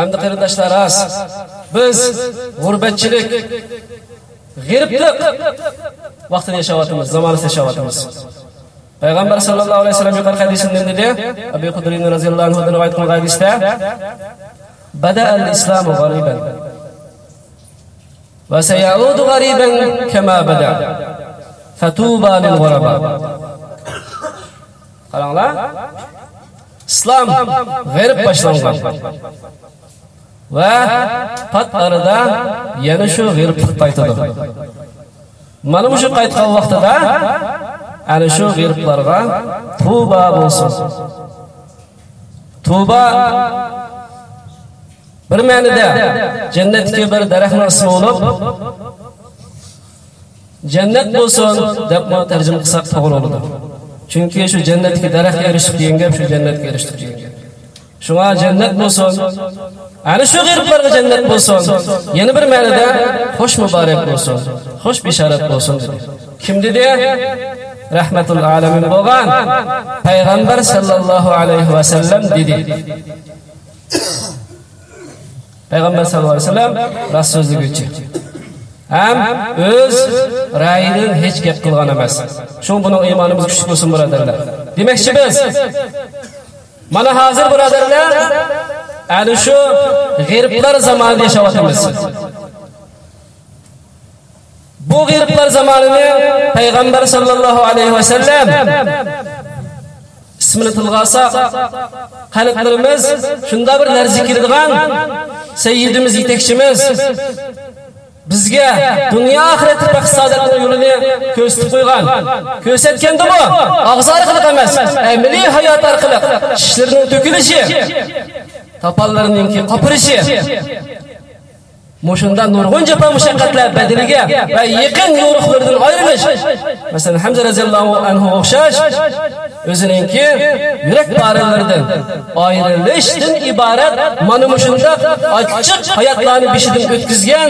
Hamda qarindoshlar as biz g'urbatchilik, g'iriblik vaqtida yashayapmiz, zamonida yashayapmiz. Payg'ambar sallallohu alayhi vasallam yuqorqi hadisida dedi, Abu Hudrin roziyallohu anhu rivoyat qilgan hadisda bada al-islam g'ariban va sayaudu g'ariban kama bada. Fatuba lil g'uraba. Qaranglar. Islom g'arib boshlangan. Va pat arada yana shu g'iriblik qaytadi. Mana shu qaytgan vaqtida ana shu g'iriblarga tuba bo'lsin. Tuba bir ma'nida jannatga bir daraxtning ismi bo'lib jannat bo'lsin deb tarjima qilsak to'g'ri bo'ladi. Chunki shu jannatga daraxt erishib degan gap shu jannatga erishdik degan gap. Shunga jannat bo'lsin. Ana shu g'iriblarga jannat bo'lsin. Yana bir ma'noda xo'sh muborak bo'lsin. Xo'sh bishorat bo'lsin dedi. Kim dedi? Rahmatul alamin bo'lgan payg'ambar sallallohu alayhi va sallam dedi. Payg'ambar sallallohu alayhi va sallam rost so'zliguvchi. ham o'z ra'yidan hech gap qilgan emas. Shu buning iymonimiz kuchli bo'lsin birodarlar. Demakchi biz mana hozir birodarlar ana shu g'iriblar zamonida yashayapmiz. Bu g'iriblar zamonini payg'ambar sallallohu alayhi va sallam ismini tilga olsak qalblarimiz shunda bir larza kiradigan sayyidimiz yetakchimiz bizga dunyo oxirat iqtisodiyot yo'lini ko'rsatib qo'ygan. Ko'rsatganda bu og'iz orqali emas, amaliy hayot orqali ishlarning to'kilishi, topallarninki qopirishi Moshunda nurg'un japa mushaqqatlar badiliga va yaqin yo'riqlardan ayrilish. Masalan, Hamza radhiyallohu anhu o'xshash o'zininki yurak paralaridan ayrilishdan iborat mana mushunda ochiq hayotlarni bishidan o'tkazgan,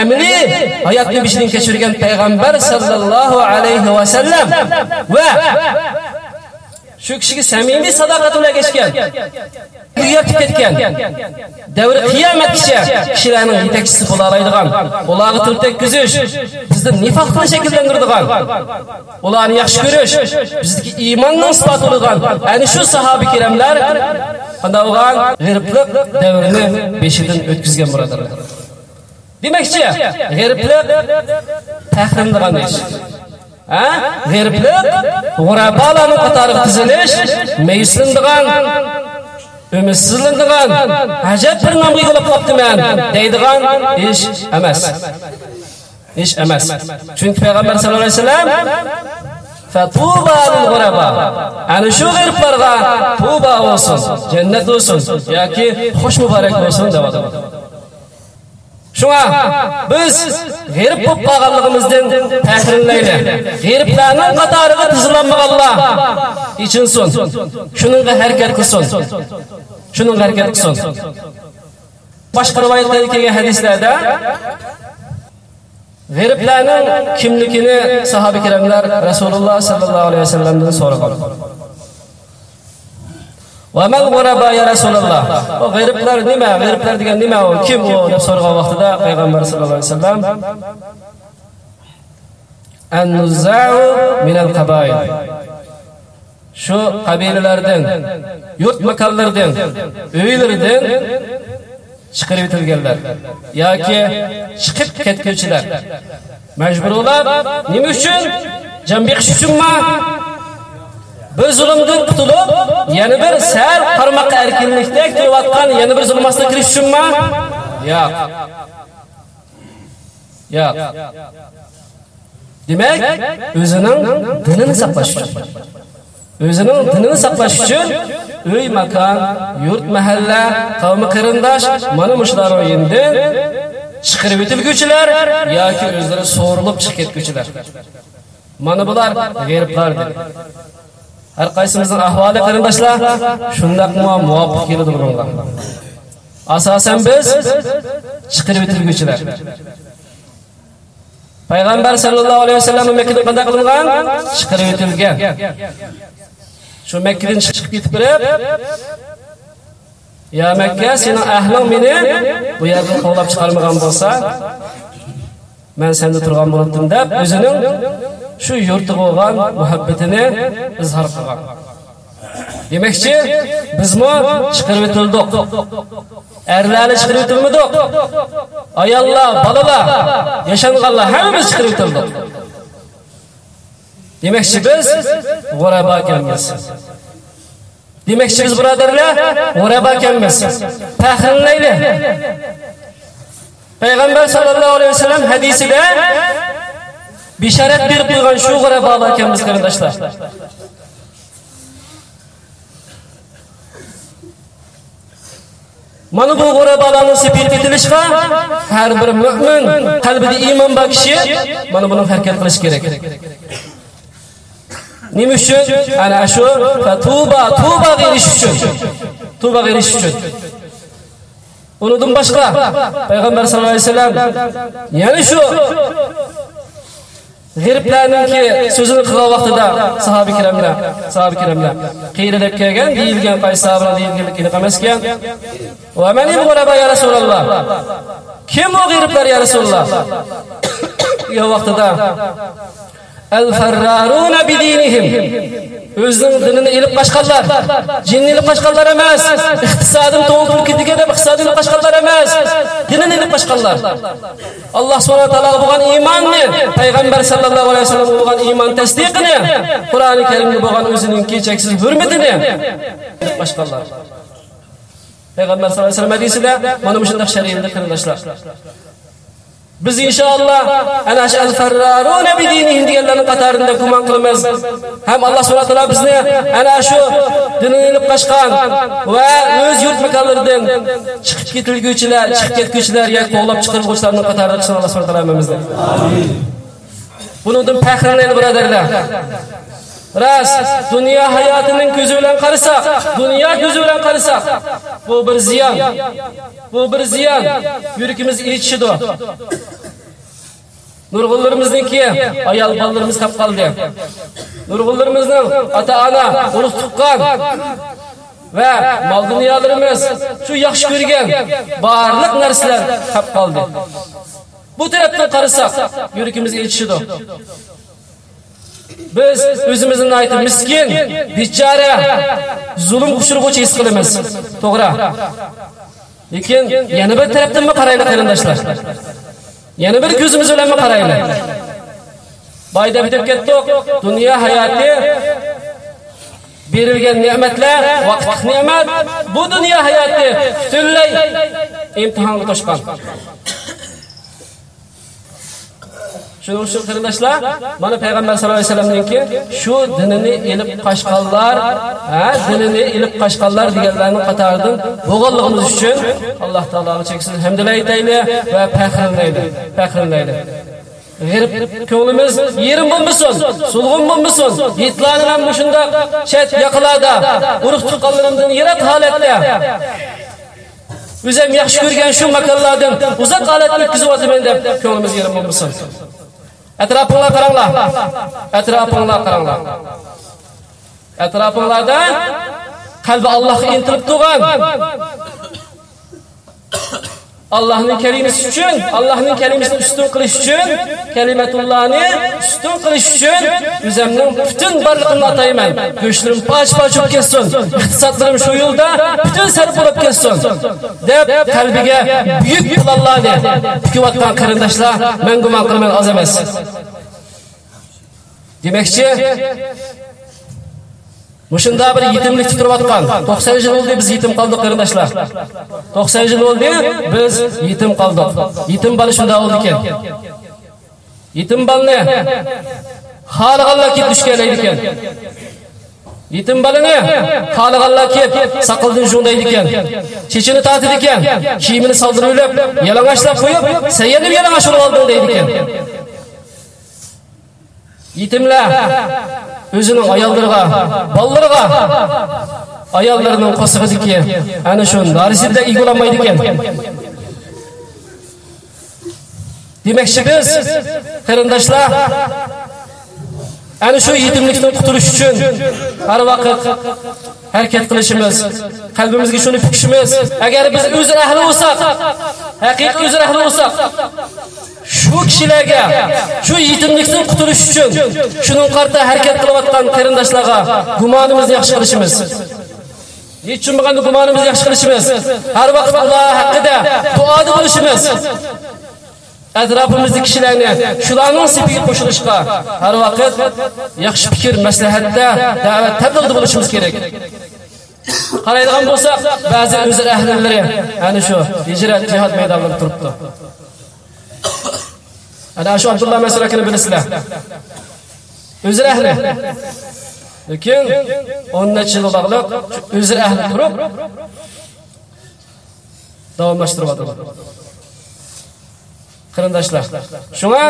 amaliy hayotni bishidan kechirgan payg'ambar sallallohu alayhi va sallam va shu kishiga samimiy sadoqat bilan kechgan tugatib ketgan. Davri qiyomatgacha kishilarning yetakchisi bo'la oladigan ularga til tekkizish bizni nifoqni shakllantiradigan ularni yaxshi ko'rish bizniki iymonning isboti bo'lgan ana shu sahoba kiramlar qanday bo'lgan g'iriblik davrini beshidan o'tkazgan birodarlar demakchi g'iriblik tahrimlagan ish Ha? G'iriblik, g'urabalarning qatoriga tizilish, meysindigan ümidsizlindigan, ajab bir nomga bo'lib qolibdiman deydigan ish emas. Ish emas. Chunki payg'ambar sallallohu alayhi vasallam Fatuba lil g'uraba. Ana shu g'iriblarga tuba bo'lsin, jannat bo'lsin yoki xush muborak bo'lsin deydi. Şuna biz g'irib bo'lib qolganligimizdan tahrirlayli. G'iriblarning qatoriga tizlanmaganlar ichinsin. Shuningga harakat qilsin. Shuning harakat qilsin. Boshqa rivoyatlarda kelgan hadislarda g'iriblarning kimligini sahoba kiramlar Rasululloh sallallohu alayhi vasallamdan so'ragan. Va mal g'uraba ya Rasululloh. O g'iriblar nima? G'iriblar degan nima u? Kim u deb so'ragan vaqtida payg'ambar sallallohu alayhi vasallam An-nuzza'u min al-qabail. Shu qabilalardan, yurt makonlardan, uylardan chiqarib etilganlar yoki chiqib ketguvchilar. Majbur bo'lib, nima uchun? Jambiq uchunmi? Bir zulmdan qutulib, yana bir sal qarmoqqa erkinlikda turayotgan yana bir zulm ostiga kirish uchunmi? Yo'q. Yo'q. Demak, o'zining dinini saqlash uchun. O'zining dinini saqlash uchun uy, makon, yurt, mahalla, qavmi qarindosh mana mushular o'yindan chiqarib o'tilguvchilar yoki o'zlari so'rilib chiqib ketguvchilar. Mana bular g'iriblardir. Har qaysimizning ahvoli qarindoshlar shundaqmi muvofiq keladi bunga. Asosan biz chiqarib o'tilguvchilar. Payg'ambar sallallohu alayhi vasallam Makka qanday qilingan? Chiqarib o'tilgan. Shu Makkadan chiqib ketib turib, Ya Mekke senin ahling meni bu yerdan qovlab chiqarmagan bo'lsa, men senda turgan bo'lardim deb o'zining shu yurtiga bo'lgan muhabbatini izhor qilgan. Demakchi, bizmi chiqarib o'tildik. Erlarni chiqarib o'tilmadik. Ayollar, bolalar, yashanganlar hammamiz chiqarib o'tildik. Demakchi biz g'uraba ekanmiz. Demakchi biz birodarlar, g'uraba ekanmiz. Faxrlanaylik. Payg'ambar sallallohu alayhi vasallam hadisida bisharat berib qo'ygan shu g'urabalar ekanmiz qarindoshlar. Mana bu g'urabalarning sepilib ketilishga har bir mu'min qalbida iymon bor kishi mana buni harakat qilish kerak. Nima uchun? Ana shu tuba, tuba erish uchun. Tuba erish uchun. Undan boshqa payg'ambar sollallohu alayhi vasallam yana shu g'iriblarninki so'zini qilgan vaqtida sahoba kiramlar, sahoba kiramlar qiyralab kelgan, deyilgan paysabr deyilganligini emas ekan. Va mani g'uraba ya Rasululloh. Kim o g'iriblar ya Rasululloh? Ya vaqtida El-ferraruna bidinihim. o'zining dinini ilib qochganlar jinni ilib qochganlar emas. Iqtisodim to'ldirib ketdi deb iqtisod ilib qochganlar emas. Dinini ilib qochganlar alloh subhanahu taolo bo'lgan iymonni payg'ambar sallallohu alayhi vasallam bo'lgan iymon tasdiqini qur'oni karimga bo'lgan o'zining kechaksiz hurmatini ilib qochganlar payg'ambar sallallohu alayhi vasallam hadisida mana shunday shariyada qarindoshlar Biz inşallah ana shu al-farrarun bi dinihim deganlarning qatorida gumon qilamiz. Ham Alloh subhanahu taolo bizni ana shu dinini ilib qochgan va o'z yurt makonlaridan chiqib ketilguvchilar, chiqib ketguchilar yoki qo'llab chiqarguvchilarning qatorida qilsin Alloh subhanahu taolo hammamizni. Amin. Bundan faxrlanaylik birodarlar. Ras, dünya hayatının qarasak, dunyo ko'zi bilan qarasak, bu bir ziyon. Bu bir ziyon. Yuragimiz ichishidi. Nurgullarımızdaki ayal ballarımız kap kaldı. Nurgullarımızın ata ana, uruk tukkan ve mal dünyalarımız şu yaxşı görgen barlık narsalar kap kaldı. Bu taraftan karısak yürükümüz ilişidi. Biz özümüzün aytı miskin, bichara, zulüm kuşurguçu his qilamiz. To'g'ri. Lekin yana bir tarafdan mı qaraylik qarindoshlar? Yana bir ko'zimiz bilan mi qaraylik? Boyda bitib ketdik. Dunyo hayoti berilgan ne'matlar, vaqtlik ne'mat, bu dunyo hayoti butunlay imtihonga to'shqan. Shuning uchun qarindoshlar, mana payg'ambar sollallohu alayhi vasallamningki, shu dinini ilib qashqanlar, ha, dinini ilib qashqanlar deganlarning qatoridan bo'lganligimiz uchun Alloh taologa cheksiz hamdlar aytaylik va faxrlanaylik, faxrlanaylik. G'irib ko'nglimiz yerim bo'lmasin, sulg'un bo'lmasin. Yitlarni ham shunda chet yaqinlarda urug' tuqqanlarimdan yiroq holatda O'zim yaxshi ko'rgan shu makonlardan uzoq holatda o'tkazyapman deb ko'nglimiz yerim bo'lmasin. Etrafına qaranglar. Etrafına qaranglar. Etrafinglarda qalbi Allohga intilib turgan Allohning kalimasi uchun, Allohning kalimasini ustun qilish uchun, kalimatullahni ustun qilish uchun o'zimning butun barlig'imni atayman. Go'shtlarim pach-pach bo'lib ketsin, iqtisodlarim shu yo'lda butun sarf bo'lib ketsin deb qalbiga buyuk pulallarni tikayotgan qarindoshlar men gumon qilaman oz emas. Мұшында бір етімлік тұтырып атқан. 90 жыл олды біз етім қалдық, қырындашлар. 90 жыл олды біз етім қалдық. Етім балы шында олды кен. Етім балы не? Халығалла кеп түшкелейді кен. Yetim balini xalaqalla kep saqildin edi ekan. Chechini tatidi ekan, kiyimini olib, yalang'achlab qo'yib, sayyani yalang'ach olib oldim deydi ekan. Yetimlar o'zining ayollariga, bolalarga ayollarining qo'sig'idiki, ana shu narisida egolanmaydi ekan. Demakchi biz qarindoshlar Ana shu yetimlikdan qutulish uchun har vaqt harakat qilishimiz, qalbimizga shuni pukishimiz, agar biz o'zir ahli bo'lsak, haqiqiy o'zir ahli bo'lsak, shu kishilarga shu yetimlikdan qutulish uchun shuning qarta harakat qilayotgan qarindoshlarga gumonimizni yaxshi qilishimiz. Hech bo'lganda gumonimizni yaxshi qilishimiz, har vaqt Alloh haqida duoda bo'lishimiz. atrofimizdagi kishilarni shularning sepiga qo'shilishga har vaqt yaxshi fikr maslahatda da'vat tabliğda bo'lishimiz kerak qaraydigan bo'lsak ba'zi o'zir ahlilari ana shu hijrat jihod maydonida turibdi ana shu abdulloh masalakini bilasizlar o'zir ahli lekin o'n necha yil bog'liq o'zir ahli turib davomlashtiryapti qarindoshlar shunga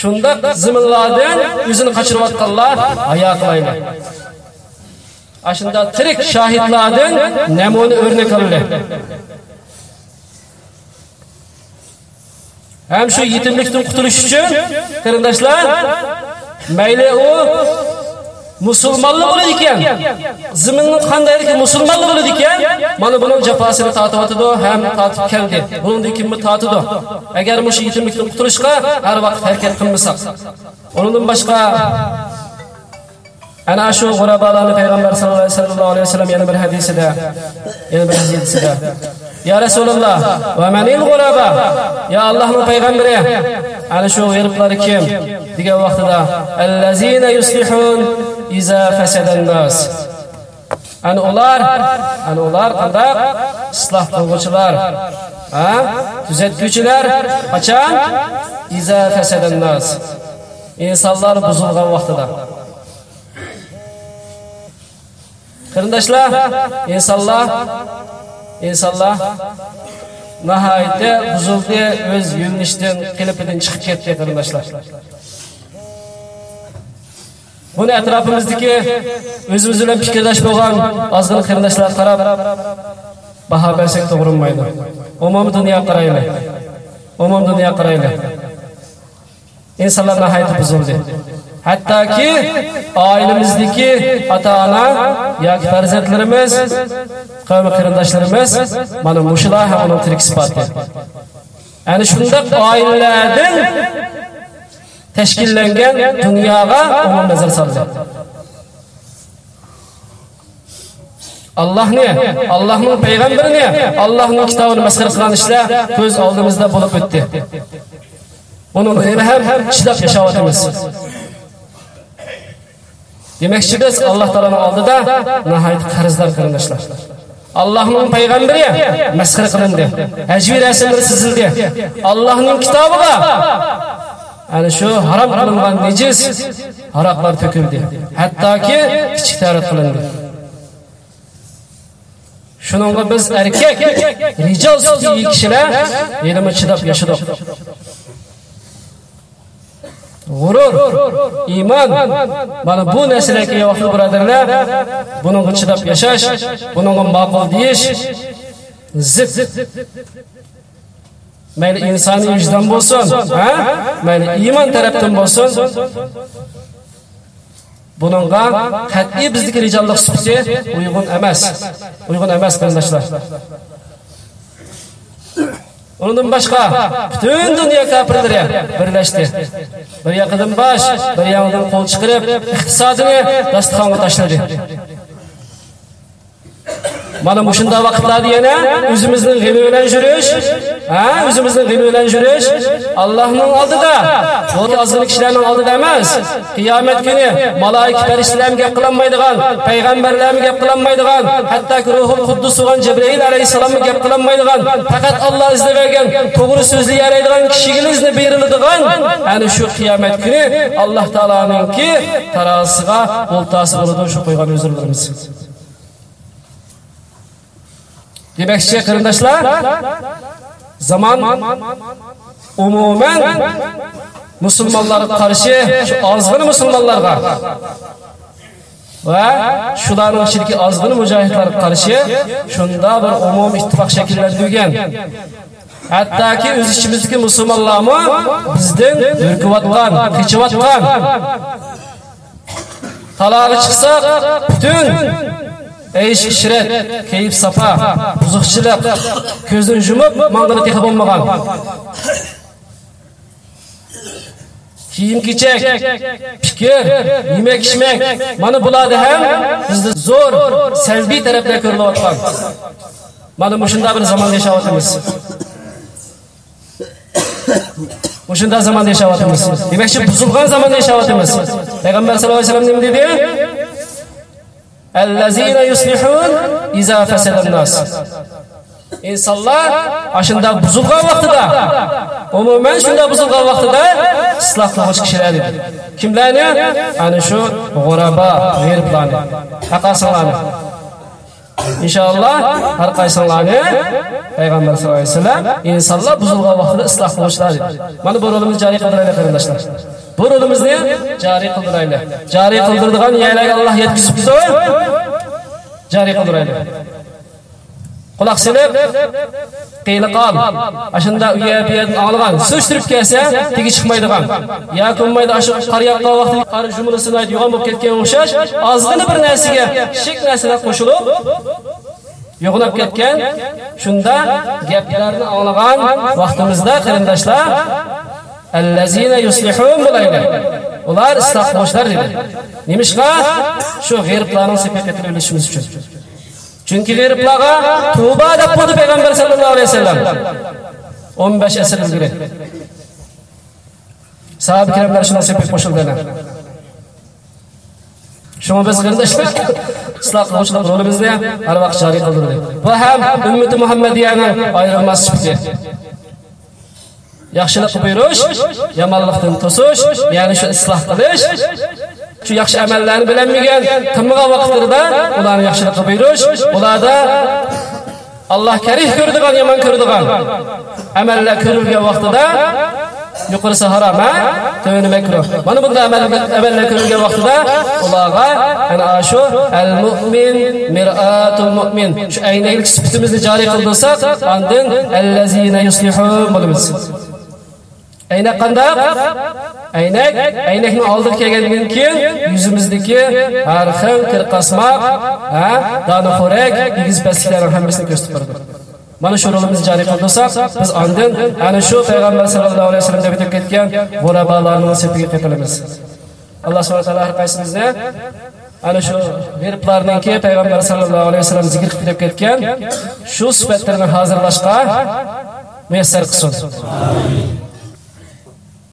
shunda ziminlardan o'zini qochirayotganlar hayo qilaylik ashunda tirik shohidlardan namuna o'rnak olaylik ham shu yetimlikdan qutulish uchun qarindoshlar mayli u musulmonlik bo'ladi ekan. Ziminni qandaylik musulmonlik bo'ladi ekan. Mana buning jafosini tortyotidi ham tortib keldi. Bundan kimni tortidi agar shu yetimlikdan qutulishga har vaqt harakat qilmasak undan boshqa ana shu g'urabalarni payg'ambar sallallohu alayhi vasallam yana bir hadisida yana bir hadisida ya rasululloh va manil g'uraba? Ya allohning payg'ambari ana shu g'irqlari kim? Degan vaqtida allazina yuslihun iza fasadan nas ana ular ana ular qanday isloh qilguvchilar ha? Tuzatguvchilar qachon? İza fasadan nas insonlar buzilgan vaqtida. Qarindoshlar insonlar nihoyatda buzildi o'z yo'linishdan qilipidan chiqib ketdi qarindoshlar buni atrofimizdagi o'zimiz bilan fikrlash bo'lgan ozgina qarindoshlar qarab baho bersak to'g'ri bo'lmaydi umumiy dunyo qaraylik umumiy dunyo qaraylik insonlar nihoyatda buzildi hattoki oilamizdagi ota ona yoki farzandlarimiz qavm qarindoshlarimiz mana mushular ham uning tirik sifati ana shundoq oilalardan tashkillangan dunyoga umum nazar soldi Allahni, Allahning payg'ambarini, Allohning kitobini masxara qilgan ishlar ko'z oldimizda bo'lib o'tdi. Buni ham chidab yashayapmiz. Demakchi biz Alloh taoloning oldida nihoyat qarzdor qarindoshlar. Allohning payg'ambari masxara qilindi. Hajviy rasmlar sizildi. Allohning kitobiga ana shu harom qilingan najis haroqlar to'kildi. Hattoki kichik tarif qilindi. Shuningga biz erkak, rijol sifatli kishilar yelimi chidab yashadik. G'urur iymon mana bu narsalarga yo'qli birodarlar buningga chidab yashash buningga ma'qul deyish zid mayli insoniy vijdon bo'lsin ha mayli iymon tarafdan bo'lsin buningga qat'iy bizniki rijollik sifati uyg'un emas uyg'un emas qarindoshlar Ondan başqa bütün dünya kafirleri birleşti. Bir yaqadan baş, bir yaqadan qol chiqarib, iqtisodini dasturxonga tashladi. Mana mushunda vaqtlarda yana o'zimizning g'imi bilan yurish, ha, o'zimizning g'imi bilan yurish Allohning oldida, bu ozg'in kishilarning oldida emas. Qiyomat kuni malaika farishtalar gap qilinmaydigan, payg'ambarlar gap qilinmaydigan, hatto ruhul quddus bo'lgan Jibril alayhisalom gap qilinmaydigan, faqat Alloh izlagan to'g'ri so'zli yaraydigan kishigizni beriladigan ana shu qiyomat kuni Alloh taoloninki tarosiga o'ltasi bo'ladi shu qo'ygan o'zirlarimiz. Demakchi qarindoshlar, zaman umuman musulmonlarga qarshi ozg'in musulmonlarga va shularning ichidagi ozg'in mujohidlarga qarshi shunda bir umum ittifoq shakllantirgan. Hattoki o'z ichimizdagi musulmonlarmi bizdan hurkiyotgan, qechiyotgan Talağı çıksak bütün Eyş işret, keyif sapa, buzuqchilik, ko'zini yumib, mang'ini texib olmagan. kiyim kechak fikr yemak ichmak mana bularni ham bizni zo'r salbiy taraflar ko'rilayotgan mana shunday bir zamonda yashayapmiz shunday zamonda yashayapmiz demakchi buzilgan zamonda yashayapmiz payg'ambar sallallohu alayhi vasallam nima dedi allazina yuslihun iza fasada nas insonlar ashunda buzilgan vaqtida umuman shunda buzilgan vaqtida isloh qiluvchi kishilar edi kimlarni ana shu g'uraba g'eriblarni haqasinglarni inshaalloh har qaysinglarni payg'ambar sollallohu alayhi vasallam insonlar buzilgan vaqtida isloh qiluvchilar edi mana bu rolimiz joriy qilinadi qarindoshlar bu rolimizni joriy qildiraylik. Joriy qildiradigan yerlarga alloh yetkazibdi joriy qildiraylik. Quloq silib qiyliqon qol ashunda uya bu yerdan olgan surishtirib kelsa tegi chiqmaydigan. Yo ko'nmaydi shu qor yoqqan vaqtda qor jumlasini yo'g'on bo'lib ketgan o'xshash ozgina bir narsaga shik narsalar qo'shilib yo'g'lab ketgan. Shunda gaplarni anglagan vaqtimizda qarindoshlar Allazina yuslihun bo'laylar. Ular isloh boshlar dedi. Nimishqa? Shu g'iriblarning sepib ketilishligi uchun. Chunki g'iriblarga tavba deb qo'ydi payg'ambar sallallohu alayhi vasallam. 15 asr ilgari. Sahabe kiramlar shuni sepib qo'shildilar. Şunu biz kardeşler, ıslah kavuşlar rolümüzde her vakit cari kıldırdı. Bu hem ümmeti Muhammediye'nin ayrılmaz çıktı. Yaxshilik buyurish yomonlikdan to'sish ya'ni shu isloh qilish shu yaxshi amallarni bilmagan qilmagan vaqtlarida ularni yaxshilikqa buyurish ularda alloh karih ko'radigan yomon ko'radigan amallar ko'rilgan vaqtida yuqorisi harom ha tövni makruh mana bunday amallar ko'rilgan vaqtida ularga ana shu al mu'min mir'atul mu'min. Shu aynaklik sifatimizni joriy qildirsak andin allazina yuslihun. bo'lamiz aynak qandaq? Aynak. Aynakni oldiga kelgandan keyin yuzimizdagi har xil kirqasmoq ha donaxo'rak egiz pastliklarni hammasini ko'rsatib berdi mana shu rolimizni joriy qildirsak biz ondan ana shu payg'ambar sallallohu alayhi vasallam deb aytib ketgan g'urabalarning sepiga qaytilamiz alloh subhana taolo har qaysimizni ana shu veriblarninki payg'ambar sallallohu alayhi vasallam zikr qilib ketgan shu sifatlarni hozirlashga muyassar qilsin